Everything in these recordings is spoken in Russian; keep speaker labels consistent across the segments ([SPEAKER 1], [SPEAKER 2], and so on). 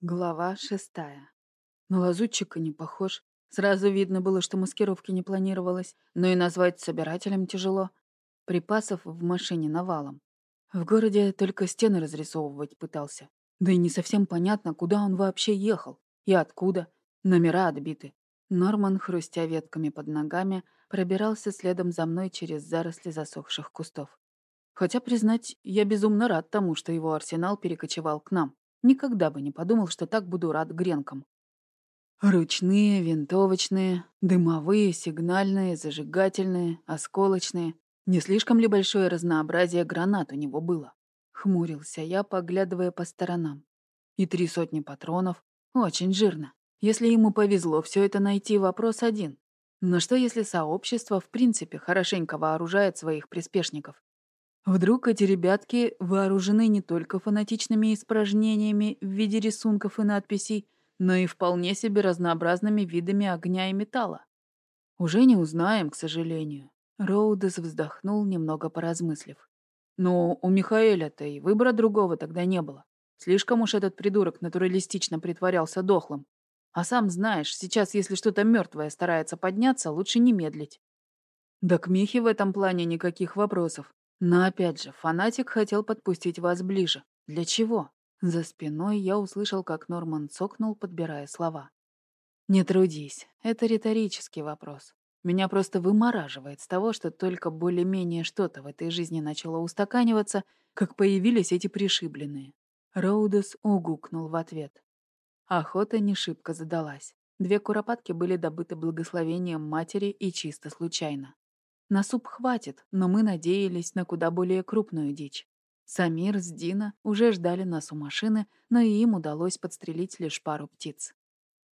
[SPEAKER 1] Глава шестая. На лазутчика не похож. Сразу видно было, что маскировки не планировалось, но и назвать собирателем тяжело. Припасов в машине навалом. В городе только стены разрисовывать пытался. Да и не совсем понятно, куда он вообще ехал и откуда. Номера отбиты. Норман, хрустя ветками под ногами, пробирался следом за мной через заросли засохших кустов. Хотя, признать, я безумно рад тому, что его арсенал перекочевал к нам. Никогда бы не подумал, что так буду рад гренкам. Ручные, винтовочные, дымовые, сигнальные, зажигательные, осколочные. Не слишком ли большое разнообразие гранат у него было? Хмурился я, поглядывая по сторонам. И три сотни патронов. Очень жирно. Если ему повезло все это найти, вопрос один. Но что если сообщество в принципе хорошенько вооружает своих приспешников? Вдруг эти ребятки вооружены не только фанатичными испражнениями в виде рисунков и надписей, но и вполне себе разнообразными видами огня и металла. Уже не узнаем, к сожалению. Роудес вздохнул, немного поразмыслив. Но у Михаэля-то и выбора другого тогда не было. Слишком уж этот придурок натуралистично притворялся дохлым. А сам знаешь, сейчас, если что-то мертвое старается подняться, лучше не медлить. Да к Михе в этом плане никаких вопросов. Но опять же, фанатик хотел подпустить вас ближе. Для чего? За спиной я услышал, как Норман цокнул, подбирая слова. «Не трудись. Это риторический вопрос. Меня просто вымораживает с того, что только более-менее что-то в этой жизни начало устаканиваться, как появились эти пришибленные». Роудес угукнул в ответ. Охота не шибко задалась. Две куропатки были добыты благословением матери и чисто случайно. На суп хватит, но мы надеялись на куда более крупную дичь. Самир с Дина уже ждали нас у машины, но и им удалось подстрелить лишь пару птиц.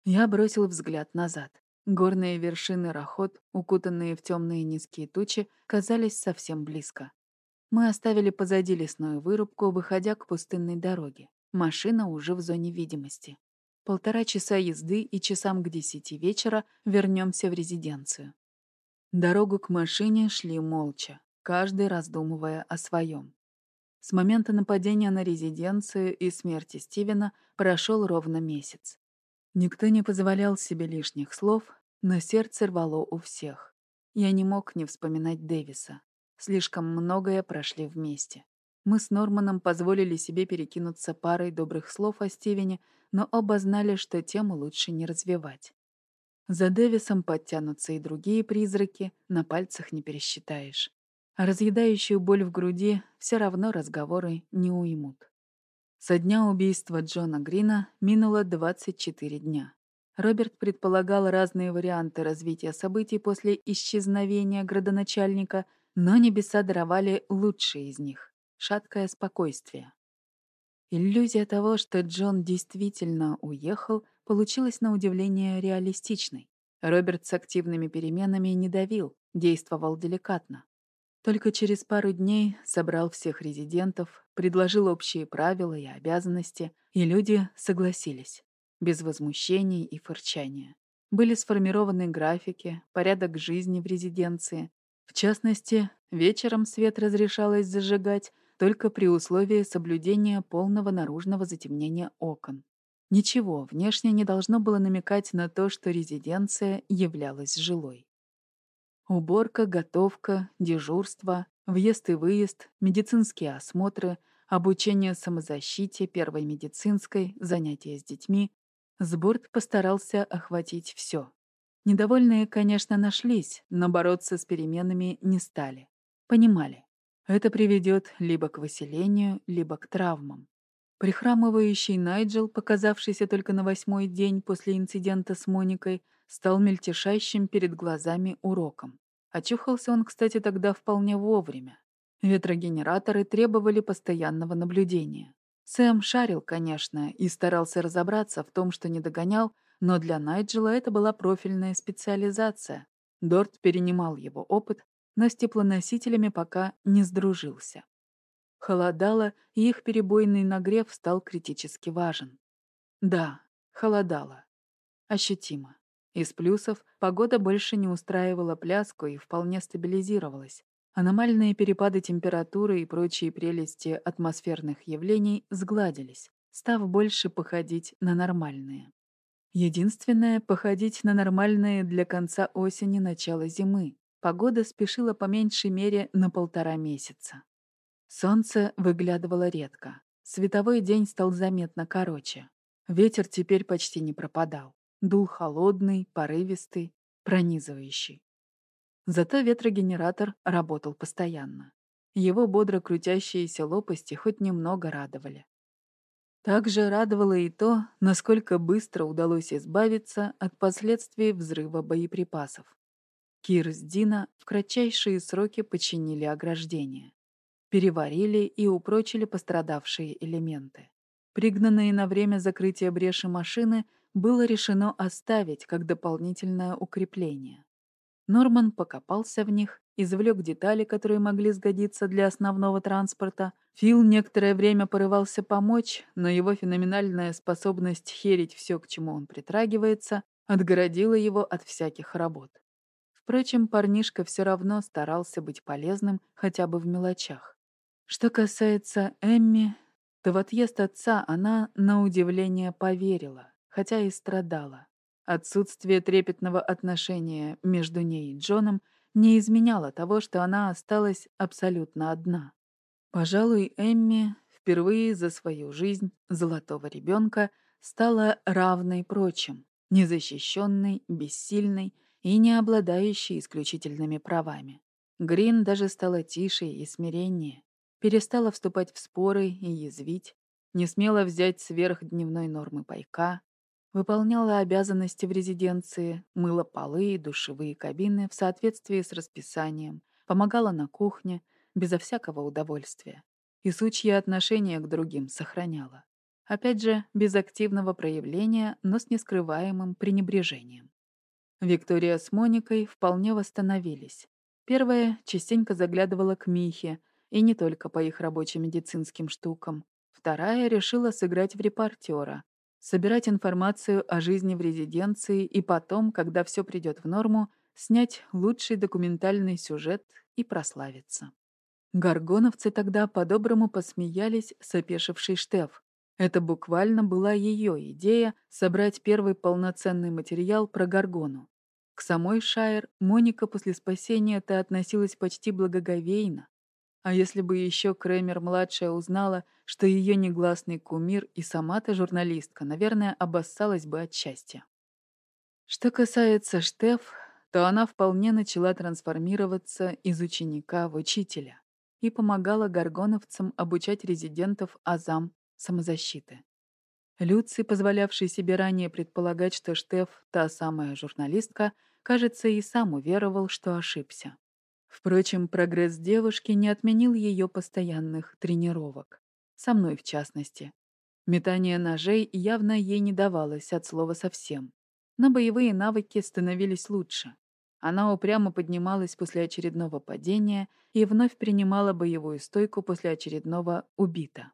[SPEAKER 1] Я бросил взгляд назад. Горные вершины Рахот, укутанные в темные низкие тучи, казались совсем близко. Мы оставили позади лесную вырубку, выходя к пустынной дороге. Машина уже в зоне видимости. Полтора часа езды и часам к десяти вечера вернемся в резиденцию. Дорогу к машине шли молча, каждый раздумывая о своем. С момента нападения на резиденцию и смерти Стивена прошел ровно месяц. Никто не позволял себе лишних слов, но сердце рвало у всех. Я не мог не вспоминать Дэвиса. Слишком многое прошли вместе. Мы с Норманом позволили себе перекинуться парой добрых слов о Стивене, но оба знали, что тему лучше не развивать. За Дэвисом подтянутся и другие призраки, на пальцах не пересчитаешь. Разъедающую боль в груди все равно разговоры не уймут. Со дня убийства Джона Грина минуло 24 дня. Роберт предполагал разные варианты развития событий после исчезновения градоначальника, но небеса даровали лучшие из них — шаткое спокойствие. Иллюзия того, что Джон действительно уехал, получилась на удивление реалистичной. Роберт с активными переменами не давил, действовал деликатно. Только через пару дней собрал всех резидентов, предложил общие правила и обязанности, и люди согласились, без возмущений и фырчания. Были сформированы графики, порядок жизни в резиденции. В частности, вечером свет разрешалось зажигать только при условии соблюдения полного наружного затемнения окон. Ничего внешне не должно было намекать на то, что резиденция являлась жилой. Уборка, готовка, дежурство, въезд и выезд, медицинские осмотры, обучение самозащите, первой медицинской, занятия с детьми. Сборд постарался охватить все. Недовольные, конечно, нашлись, но бороться с переменами не стали. Понимали, это приведет либо к выселению, либо к травмам. Прихрамывающий Найджел, показавшийся только на восьмой день после инцидента с Моникой, стал мельтешащим перед глазами уроком. Очухался он, кстати, тогда вполне вовремя. Ветрогенераторы требовали постоянного наблюдения. Сэм шарил, конечно, и старался разобраться в том, что не догонял, но для Найджела это была профильная специализация. Дорт перенимал его опыт, но с теплоносителями пока не сдружился. Холодало, и их перебойный нагрев стал критически важен. Да, холодало. Ощутимо. Из плюсов погода больше не устраивала пляску и вполне стабилизировалась. Аномальные перепады температуры и прочие прелести атмосферных явлений сгладились. став больше походить на нормальные. Единственное, походить на нормальные для конца осени, начала зимы. Погода спешила по меньшей мере на полтора месяца. Солнце выглядывало редко. Световой день стал заметно короче. Ветер теперь почти не пропадал. Дул холодный, порывистый, пронизывающий. Зато ветрогенератор работал постоянно. Его бодро крутящиеся лопасти хоть немного радовали. Также радовало и то, насколько быстро удалось избавиться от последствий взрыва боеприпасов. Кир с Дина в кратчайшие сроки починили ограждение. Переварили и упрочили пострадавшие элементы. Пригнанные на время закрытия бреши машины было решено оставить как дополнительное укрепление. Норман покопался в них, извлек детали, которые могли сгодиться для основного транспорта. Фил некоторое время порывался помочь, но его феноменальная способность херить все, к чему он притрагивается, отгородила его от всяких работ. Впрочем, парнишка все равно старался быть полезным хотя бы в мелочах. Что касается Эмми, то в отъезд отца она, на удивление, поверила, хотя и страдала. Отсутствие трепетного отношения между ней и Джоном не изменяло того, что она осталась абсолютно одна. Пожалуй, Эмми впервые за свою жизнь золотого ребенка стала равной прочим, незащищенной, бессильной и не обладающей исключительными правами. Грин даже стала тише и смиреннее, перестала вступать в споры и язвить, не смела взять сверх дневной нормы пайка, Выполняла обязанности в резиденции, мыла полы и душевые кабины в соответствии с расписанием, помогала на кухне, безо всякого удовольствия. И сучье отношение к другим сохраняла. Опять же, без активного проявления, но с нескрываемым пренебрежением. Виктория с Моникой вполне восстановились. Первая частенько заглядывала к Михе, и не только по их рабочим медицинским штукам. Вторая решила сыграть в репортера, собирать информацию о жизни в резиденции и потом, когда все придет в норму, снять лучший документальный сюжет и прославиться. Горгоновцы тогда по-доброму посмеялись с опешившей Штеф. Это буквально была ее идея собрать первый полноценный материал про Гаргону. К самой Шайер Моника после спасения-то относилась почти благоговейно. А если бы еще Крэмер-младшая узнала, что ее негласный кумир и сама-то журналистка, наверное, обоссалась бы от счастья. Что касается Штеф, то она вполне начала трансформироваться из ученика в учителя и помогала горгоновцам обучать резидентов азам самозащиты. Люций, позволявший себе ранее предполагать, что Штеф — та самая журналистка, кажется, и сам уверовал, что ошибся. Впрочем, прогресс девушки не отменил ее постоянных тренировок. Со мной, в частности. Метание ножей явно ей не давалось от слова совсем. Но боевые навыки становились лучше. Она упрямо поднималась после очередного падения и вновь принимала боевую стойку после очередного убита.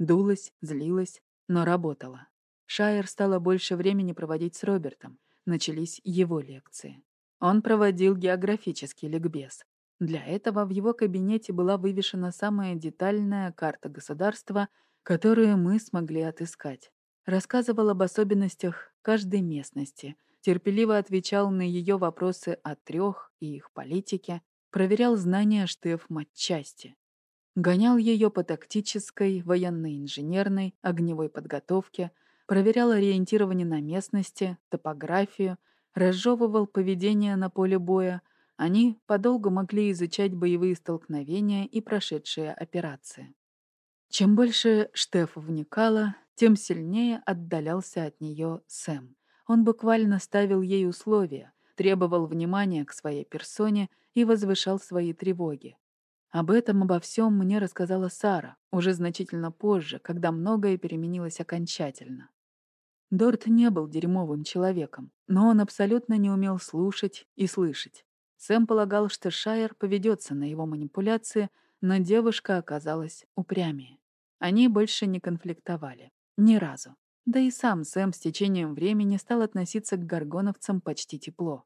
[SPEAKER 1] Дулась, злилась, но работала. Шайер стала больше времени проводить с Робертом. Начались его лекции. Он проводил географический ликбез, для этого в его кабинете была вывешена самая детальная карта государства, которую мы смогли отыскать. Рассказывал об особенностях каждой местности, терпеливо отвечал на ее вопросы о трех и их политике, проверял знания Штеф матчасти. Гонял ее по тактической, военно-инженерной, огневой подготовке, проверял ориентирование на местности, топографию, разжевывал поведение на поле боя — они подолгу могли изучать боевые столкновения и прошедшие операции. Чем больше Штеф вникала, тем сильнее отдалялся от нее Сэм. Он буквально ставил ей условия, требовал внимания к своей персоне и возвышал свои тревоги. Об этом, обо всем мне рассказала Сара, уже значительно позже, когда многое переменилось окончательно. Дорт не был дерьмовым человеком, но он абсолютно не умел слушать и слышать. Сэм полагал, что Шайер поведется на его манипуляции, но девушка оказалась упрямее. Они больше не конфликтовали. Ни разу. Да и сам Сэм с течением времени стал относиться к горгоновцам почти тепло.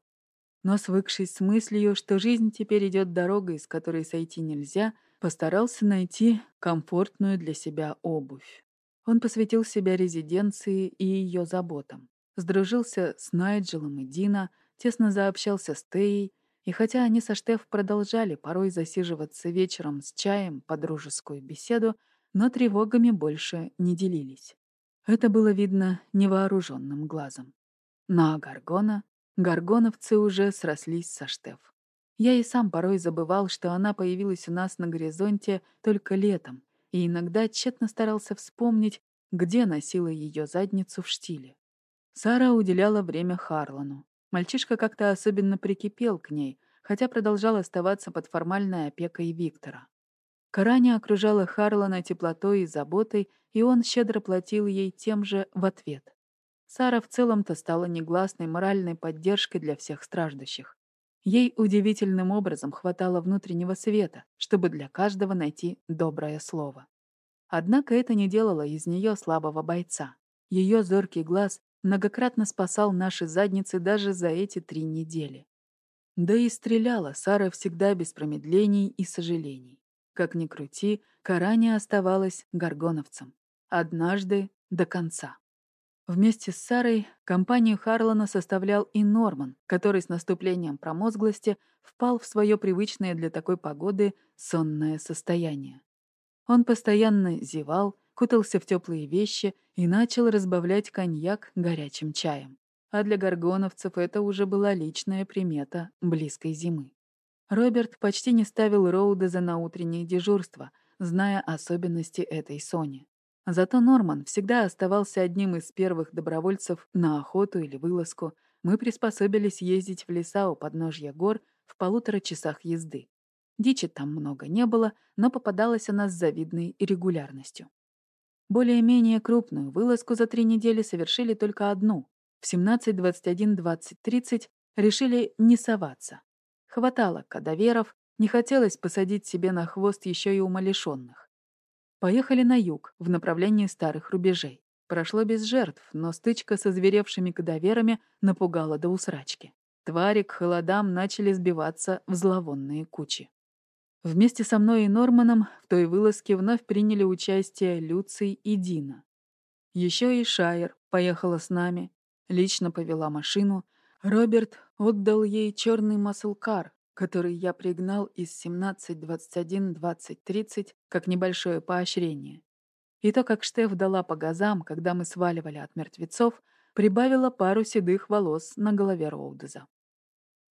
[SPEAKER 1] Но свыкшись с мыслью, что жизнь теперь идет дорогой, с которой сойти нельзя, постарался найти комфортную для себя обувь. Он посвятил себя резиденции и ее заботам. Сдружился с Найджелом и Дина, тесно заобщался с Теей, и хотя они со Штеф продолжали порой засиживаться вечером с чаем по дружескую беседу, но тревогами больше не делились. Это было видно невооруженным глазом. На Гаргона горгоновцы уже срослись со Штеф. Я и сам порой забывал, что она появилась у нас на горизонте только летом, и иногда тщетно старался вспомнить, где носила ее задницу в штиле. Сара уделяла время Харлану. Мальчишка как-то особенно прикипел к ней, хотя продолжал оставаться под формальной опекой Виктора. Караня окружала Харлана теплотой и заботой, и он щедро платил ей тем же в ответ. Сара в целом-то стала негласной моральной поддержкой для всех страждущих. Ей удивительным образом хватало внутреннего света, чтобы для каждого найти доброе слово. Однако это не делало из нее слабого бойца. Ее зоркий глаз многократно спасал наши задницы даже за эти три недели. Да и стреляла Сара всегда без промедлений и сожалений. Как ни крути, Каране оставалась горгоновцем. Однажды до конца. Вместе с Сарой компанию Харлана составлял и Норман, который с наступлением промозглости впал в свое привычное для такой погоды сонное состояние. Он постоянно зевал, кутался в теплые вещи и начал разбавлять коньяк горячим чаем. А для горгоновцев это уже была личная примета близкой зимы. Роберт почти не ставил Роудеза на утреннее дежурство, зная особенности этой Сони. Зато Норман всегда оставался одним из первых добровольцев на охоту или вылазку. Мы приспособились ездить в леса у подножья гор в полутора часах езды. Дичи там много не было, но попадалась она с завидной регулярностью. Более-менее крупную вылазку за три недели совершили только одну. В 17, 21, 20, 30 решили не соваться. Хватало кадаверов, не хотелось посадить себе на хвост еще и умалишенных. Поехали на юг, в направлении старых рубежей. Прошло без жертв, но стычка со зверевшими кадаверами напугала до усрачки. Твари к холодам начали сбиваться в зловонные кучи. Вместе со мной и Норманом в той вылазке вновь приняли участие Люций и Дина. Еще и Шайер поехала с нами, лично повела машину. Роберт отдал ей черный маслкар, который я пригнал из 17, 21, 20, 30 как небольшое поощрение. И то, как Штеф дала по газам, когда мы сваливали от мертвецов, прибавило пару седых волос на голове Роудеза.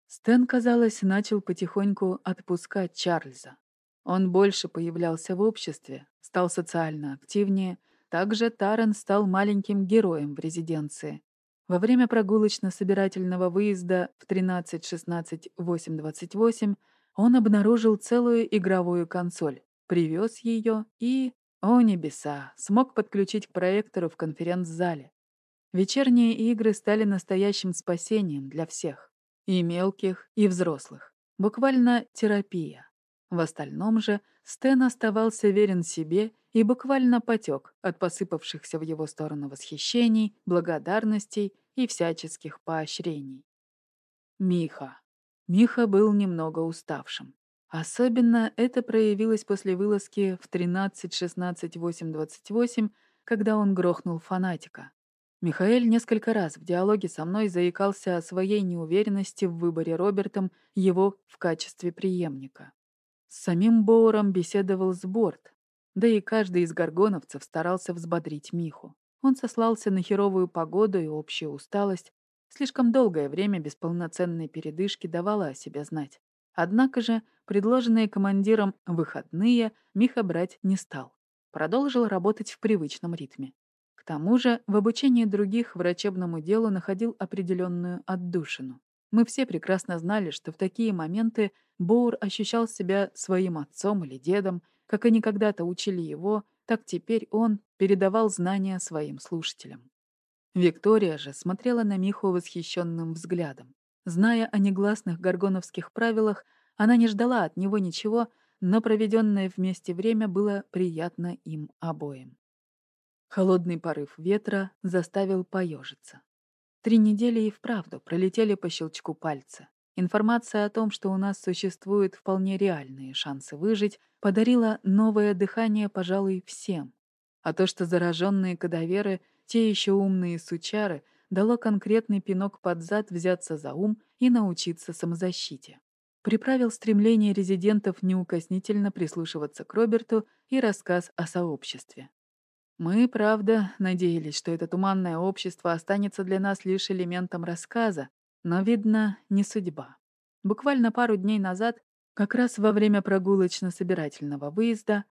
[SPEAKER 1] Стэн, казалось, начал потихоньку отпускать Чарльза. Он больше появлялся в обществе, стал социально активнее. Также Таран стал маленьким героем в резиденции, во время прогулочно-собирательного выезда в 13-16-8-28 он обнаружил целую игровую консоль, привез ее и, о небеса, смог подключить к проектору в конференц-зале. Вечерние игры стали настоящим спасением для всех, и мелких, и взрослых. Буквально терапия. В остальном же Стэн оставался верен себе и буквально потек от посыпавшихся в его сторону восхищений, благодарностей и всяческих поощрений. Миха. Миха был немного уставшим. Особенно это проявилось после вылазки в 13, 16, 8, 28, когда он грохнул фанатика. Михаэль несколько раз в диалоге со мной заикался о своей неуверенности в выборе Робертом его в качестве преемника. С самим Боуром беседовал с Борт, да и каждый из горгоновцев старался взбодрить Миху. Он сослался на херовую погоду и общую усталость. Слишком долгое время без полноценной передышки давало о себе знать. Однако же предложенные командиром выходные Миха брать не стал. Продолжил работать в привычном ритме. Тому же в обучении других врачебному делу находил определенную отдушину. Мы все прекрасно знали, что в такие моменты Боур ощущал себя своим отцом или дедом, как они когда-то учили его, так теперь он передавал знания своим слушателям. Виктория же смотрела на Миху восхищенным взглядом. Зная о негласных горгоновских правилах, она не ждала от него ничего, но проведенное вместе время было приятно им обоим. Холодный порыв ветра заставил поежиться. Три недели и вправду пролетели по щелчку пальца. Информация о том, что у нас существуют вполне реальные шансы выжить, подарила новое дыхание, пожалуй, всем. А то, что зараженные кадаверы, те еще умные сучары, дало конкретный пинок под зад взяться за ум и научиться самозащите. Приправил стремление резидентов неукоснительно прислушиваться к Роберту и рассказ о сообществе. Мы, правда, надеялись, что это туманное общество останется для нас лишь элементом рассказа, но, видно, не судьба. Буквально пару дней назад, как раз во время прогулочно-собирательного выезда,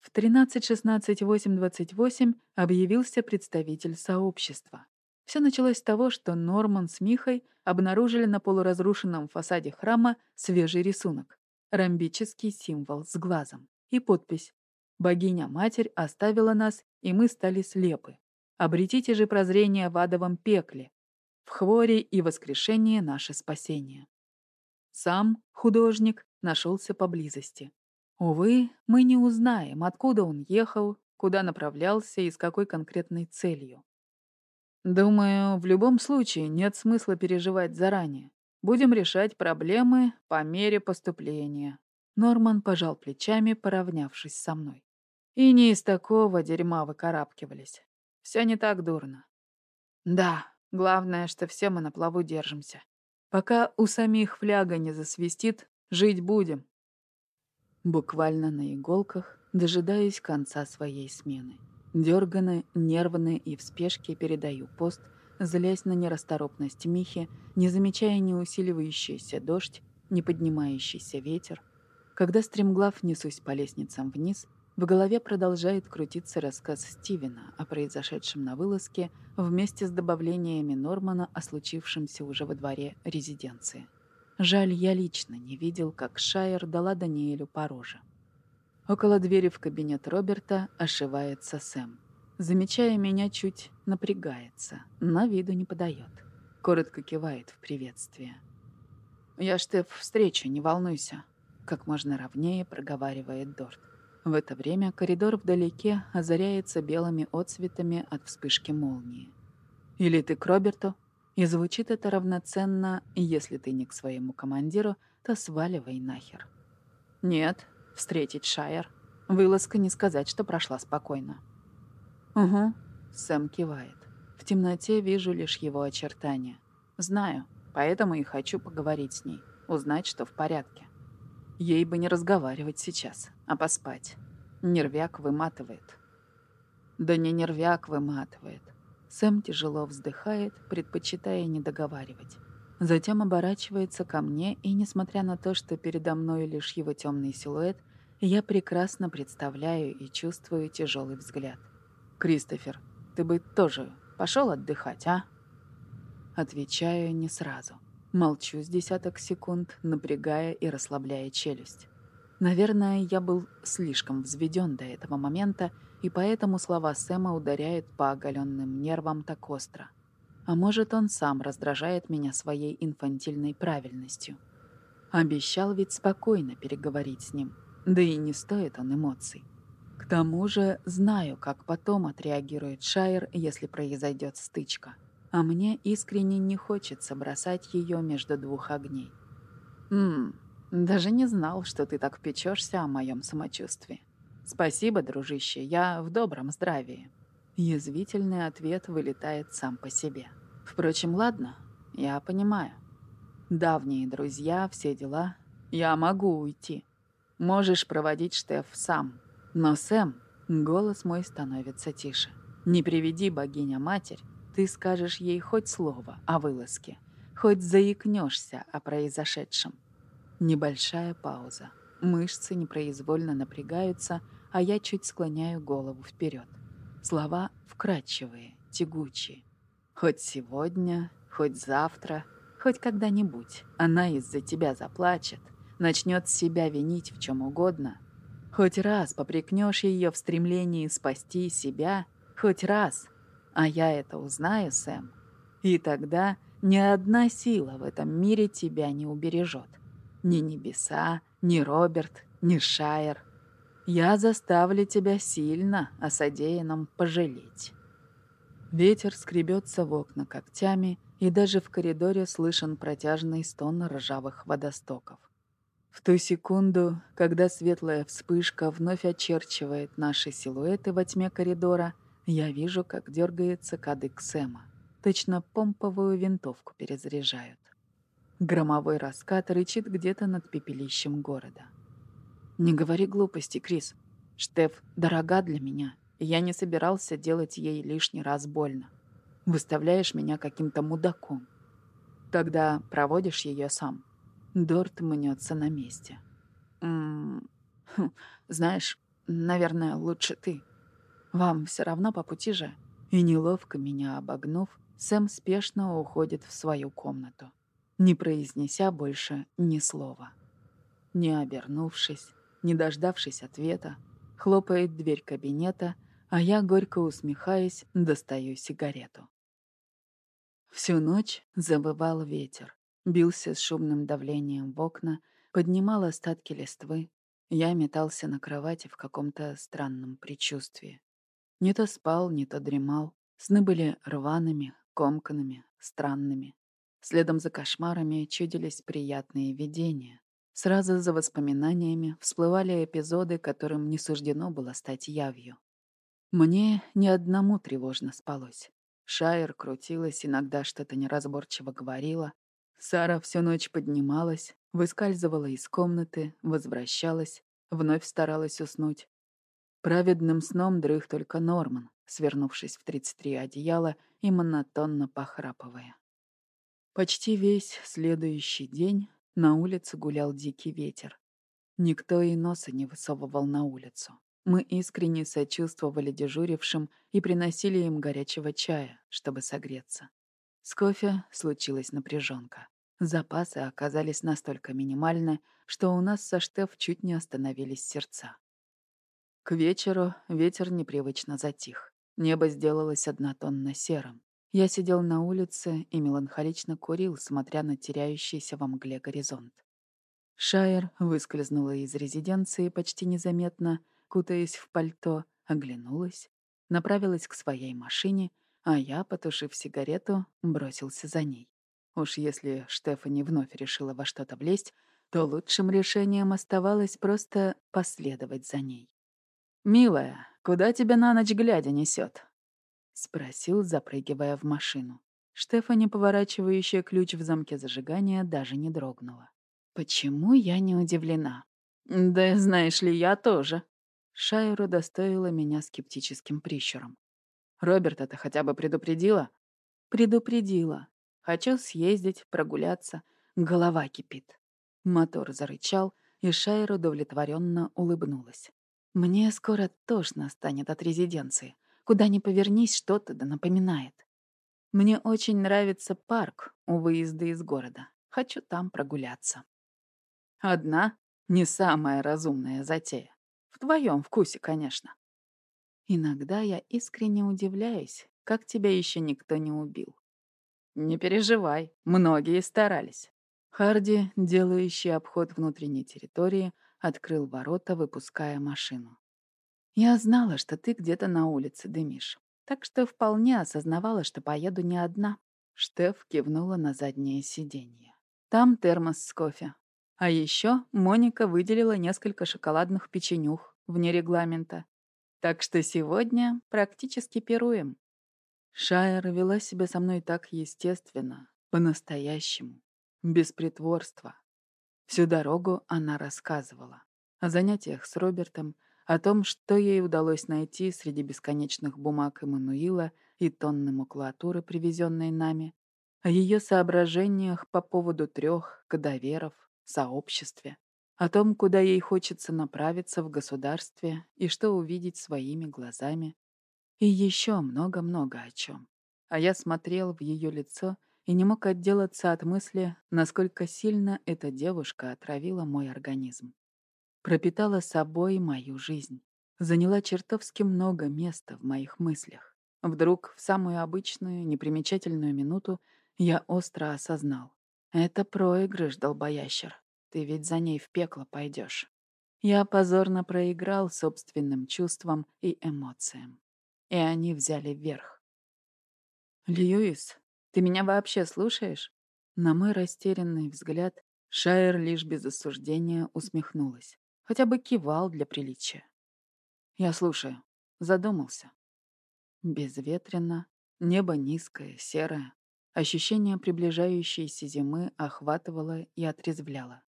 [SPEAKER 1] в 13.16.8.28 объявился представитель сообщества. Все началось с того, что Норман с Михой обнаружили на полуразрушенном фасаде храма свежий рисунок — ромбический символ с глазом и подпись Богиня-Матерь оставила нас, и мы стали слепы. Обретите же прозрение в адовом пекле. В хворе и воскрешении наше спасение. Сам художник нашелся поблизости. Увы, мы не узнаем, откуда он ехал, куда направлялся и с какой конкретной целью. Думаю, в любом случае нет смысла переживать заранее. Будем решать проблемы по мере поступления. Норман пожал плечами, поравнявшись со мной. И не из такого дерьма выкарабкивались. Все не так дурно. Да, главное, что все мы на плаву держимся. Пока у самих фляга не засвистит, жить будем. Буквально на иголках, дожидаясь конца своей смены. Дёрганно, нервно и в спешке передаю пост, злясь на нерасторопность Михи, не замечая ни усиливающийся дождь, ни поднимающийся ветер. Когда стремглав несусь по лестницам вниз, в голове продолжает крутиться рассказ Стивена о произошедшем на вылазке вместе с добавлениями Нормана о случившемся уже во дворе резиденции. Жаль, я лично не видел, как Шайер дала Даниэлю по роже. Около двери в кабинет Роберта ошивается Сэм. Замечая меня, чуть напрягается, на виду не подает. Коротко кивает в приветствие. «Я ж ты встречу, не волнуйся», — как можно ровнее проговаривает Дорт. В это время коридор вдалеке озаряется белыми отцветами от вспышки молнии. «Или ты к Роберту?» И звучит это равноценно «Если ты не к своему командиру, то сваливай нахер». «Нет, встретить Шайер. Вылазка не сказать, что прошла спокойно». «Угу», — Сэм кивает. В темноте вижу лишь его очертания. Знаю, поэтому и хочу поговорить с ней, узнать, что в порядке. Ей бы не разговаривать сейчас, а поспать. Нервяк выматывает. Да не нервяк выматывает. Сэм тяжело вздыхает, предпочитая не договаривать. Затем оборачивается ко мне, и, несмотря на то, что передо мной лишь его темный силуэт, я прекрасно представляю и чувствую тяжелый взгляд. «Кристофер, ты бы тоже пошел отдыхать, а?» Отвечаю не сразу. Молчу с десяток секунд, напрягая и расслабляя челюсть. Наверное, я был слишком взведен до этого момента, и поэтому слова Сэма ударяют по оголенным нервам так остро. А может, он сам раздражает меня своей инфантильной правильностью. Обещал ведь спокойно переговорить с ним, да и не стоит он эмоций. К тому же знаю, как потом отреагирует Шайер, если произойдет стычка а мне искренне не хочется бросать ее между двух огней. «Ммм, даже не знал, что ты так печешься о моем самочувствии. Спасибо, дружище, я в добром здравии». Язвительный ответ вылетает сам по себе. Впрочем, ладно, я понимаю. Давние друзья, все дела. Я могу уйти. Можешь проводить Штеф сам. Но, Сэм, голос мой становится тише. Не приведи богиня-матерь, ты скажешь ей хоть слово о вылазке, хоть заикнешься о произошедшем. Небольшая пауза. Мышцы непроизвольно напрягаются, а я чуть склоняю голову вперед. Слова вкрадчивые, тягучие. Хоть сегодня, хоть завтра, хоть когда-нибудь она из-за тебя заплачет, начнет себя винить в чем угодно. Хоть раз попрекнешь ее в стремлении спасти себя, хоть раз, а я это узнаю, Сэм. И тогда ни одна сила в этом мире тебя не убережет. Ни небеса, ни Роберт, ни Шайер. Я заставлю тебя сильно о содеянном пожалеть. Ветер скребется в окна когтями, и даже в коридоре слышен протяжный стон ржавых водостоков. В ту секунду, когда светлая вспышка вновь очерчивает наши силуэты во тьме коридора, я вижу, как дергается кадык Сэма. Точно помповую винтовку перезаряжают. Громовой раскат рычит где-то над пепелищем города. «Не говори глупости, Крис. Штеф дорога для меня, и я не собирался делать ей лишний раз больно. Выставляешь меня каким-то мудаком. Тогда проводишь ее сам». Дорт мнется на месте. «М -м -м, знаешь, наверное, лучше ты. Вам все равно по пути же». И неловко меня обогнув, Сэм спешно уходит в свою комнату, не произнеся больше ни слова. Не обернувшись, не дождавшись ответа, хлопает дверь кабинета, а я, горько усмехаясь, достаю сигарету. Всю ночь забывал ветер, бился с шумным давлением в окна, поднимал остатки листвы. Я метался на кровати в каком-то странном предчувствии. Не то спал, не то дремал. Сны были рваными, комканными, странными. Следом за кошмарами чудились приятные видения. Сразу за воспоминаниями всплывали эпизоды, которым не суждено было стать явью. Мне ни одному тревожно спалось. Шайер крутилась, иногда что-то неразборчиво говорила, Сара всю ночь поднималась, выскальзывала из комнаты, возвращалась, вновь старалась уснуть. Праведным сном дрых только Норман, свернувшись в 33 одеяла и монотонно похрапывая. Почти весь следующий день на улице гулял дикий ветер. Никто и носа не высовывал на улицу. Мы искренне сочувствовали дежурившим и приносили им горячего чая, чтобы согреться. С кофе случилась напряженка. Запасы оказались настолько минимальны, что у нас со Штеф чуть не остановились сердца. К вечеру ветер непривычно затих. Небо сделалось однотонно серым. Я сидел на улице и меланхолично курил, смотря на теряющийся во мгле горизонт. Шайер выскользнула из резиденции почти незаметно, кутаясь в пальто, оглянулась, направилась к своей машине — а я, потушив сигарету, бросился за ней. Уж если Штефани вновь решила во что-то влезть, то лучшим решением оставалось просто последовать за ней. «Милая, куда тебя на ночь глядя несет? спросил, запрыгивая в машину. Штефани, поворачивающая ключ в замке зажигания, даже не дрогнула. «Почему я не удивлена?» «Да знаешь ли, я тоже». Шайру достоила меня скептическим прищуром. Роберта-то хотя бы предупредила? Предупредила. Хочу съездить, прогуляться. Голова кипит. Мотор зарычал, и Шайр удовлетворенно улыбнулась. Мне скоро тошно станет от резиденции. Куда ни повернись, что-то да напоминает. Мне очень нравится парк у выезда из города. Хочу там прогуляться. Одна — не самая разумная затея. В твоем вкусе, конечно. Иногда я искренне удивляюсь, как тебя еще никто не убил. Не переживай, многие старались. Харди, делающий обход внутренней территории, открыл ворота, выпуская машину. Я знала, что ты где-то на улице дымишь, так что вполне осознавала, что поеду не одна. Штеф кивнула на заднее сиденье. Там термос с кофе. А еще Моника выделила несколько шоколадных печенюх вне регламента так что сегодня практически пируем. Шайер вела себя со мной так естественно, по-настоящему, без притворства. Всю дорогу она рассказывала о занятиях с Робертом, о том, что ей удалось найти среди бесконечных бумаг Эммануила и тонны макулатуры, привезенной нами, о ее соображениях по поводу трех кадаверов, сообществе, о том, куда ей хочется направиться в государстве и что увидеть своими глазами. И еще много-много о чем. А я смотрел в ее лицо и не мог отделаться от мысли, насколько сильно эта девушка отравила мой организм. Пропитала собой мою жизнь. Заняла чертовски много места в моих мыслях. Вдруг, в самую обычную, непримечательную минуту, я остро осознал. Это проигрыш, долбоящер. Ты ведь за ней в пекло пойдешь. Я позорно проиграл собственным чувствам и эмоциям. И они взяли вверх. «Льюис, ты меня вообще слушаешь?» На мой растерянный взгляд Шайер лишь без осуждения усмехнулась. Хотя бы кивал для приличия. Я слушаю. Задумался. Безветренно, небо низкое, серое. Ощущение приближающейся зимы охватывало и отрезвляло.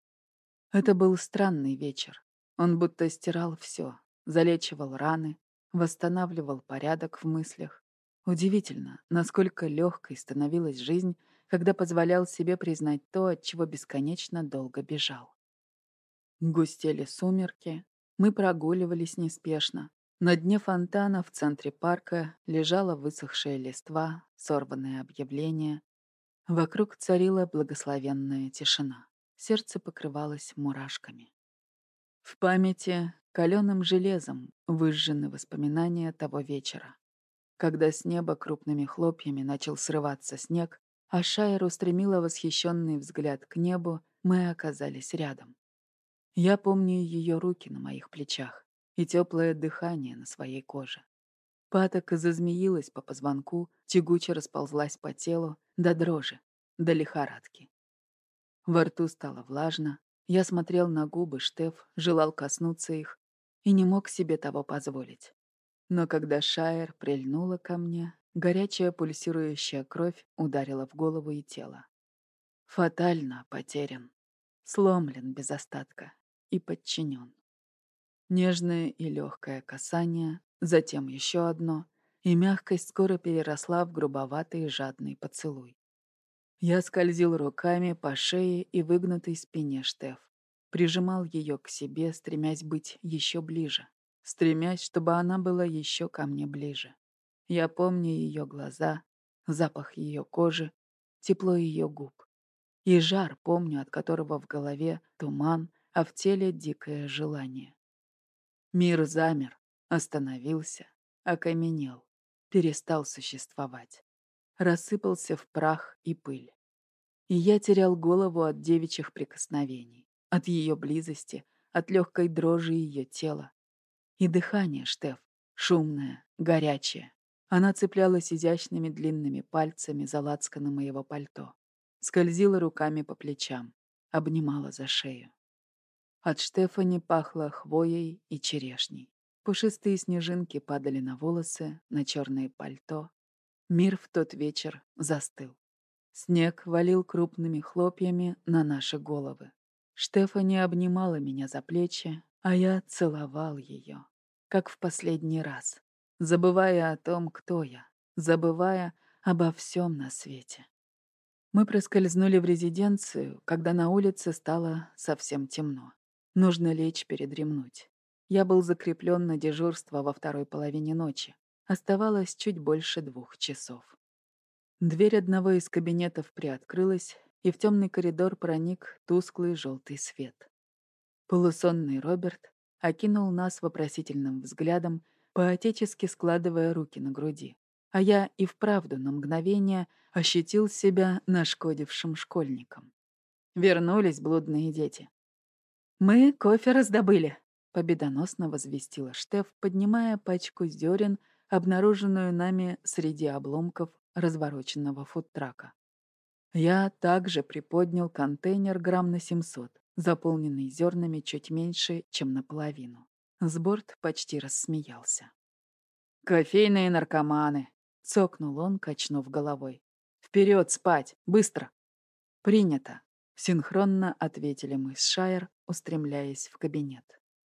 [SPEAKER 1] Это был странный вечер. Он будто стирал все, залечивал раны, восстанавливал порядок в мыслях. Удивительно, насколько легкой становилась жизнь, когда позволял себе признать то, от чего бесконечно долго бежал. Густели сумерки, мы прогуливались неспешно. На дне фонтана в центре парка лежала высохшая листва, сорванное объявление. Вокруг царила благословенная тишина. Сердце покрывалось мурашками. В памяти каленым железом выжжены воспоминания того вечера, когда с неба крупными хлопьями начал срываться снег, а Шайер устремила восхищенный взгляд к небу, мы оказались рядом. Я помню ее руки на моих плечах и теплое дыхание на своей коже. Патока зазмеилась по позвонку, тягуче расползлась по телу, до дрожи, до лихорадки. Во рту стало влажно, я смотрел на губы Штеф, желал коснуться их и не мог себе того позволить. Но когда Шайер прильнула ко мне, горячая пульсирующая кровь ударила в голову и тело. Фатально потерян, сломлен без остатка, и подчинен. Нежное и легкое касание, затем еще одно, и мягкость скоро переросла в грубоватый и жадный поцелуй. Я скользил руками по шее и выгнутой спине Штеф, прижимал ее к себе, стремясь быть еще ближе, стремясь, чтобы она была еще ко мне ближе. Я помню ее глаза, запах ее кожи, тепло ее губ. И жар помню, от которого в голове туман, а в теле дикое желание. Мир замер, остановился, окаменел, перестал существовать. Рассыпался в прах и пыль. И я терял голову от девичьих прикосновений, от ее близости, от легкой дрожи ее тела. И дыхание, Штеф, шумное, горячее. Она цеплялась изящными длинными пальцами за лацканы моего пальто, скользила руками по плечам, обнимала за шею. От Штефани пахло хвоей и черешней. Пушистые снежинки падали на волосы, на черное пальто. Мир в тот вечер застыл. Снег валил крупными хлопьями на наши головы. Штефани обнимала меня за плечи, а я целовал ее, как в последний раз, забывая о том, кто я, забывая обо всем на свете. Мы проскользнули в резиденцию, когда на улице стало совсем темно. Нужно лечь передремнуть. Я был закреплен на дежурство во второй половине ночи. Оставалось чуть больше двух часов. Дверь одного из кабинетов приоткрылась, и в темный коридор проник тусклый желтый свет. Полусонный Роберт окинул нас вопросительным взглядом, поотечески складывая руки на груди. А я и вправду на мгновение ощутил себя нашкодившим школьником. Вернулись блудные дети. «Мы кофе раздобыли», — победоносно возвестила Штеф, поднимая пачку зерен, обнаруженную нами среди обломков развороченного фудтрака. Я также приподнял контейнер грамм на 700, заполненный зернами чуть меньше, чем наполовину. Сборд почти рассмеялся. «Кофейные наркоманы!» — цокнул он, качнув головой. «Вперед спать! Быстро!» «Принято!» Синхронно ответили мы с Шайер, устремляясь в кабинет.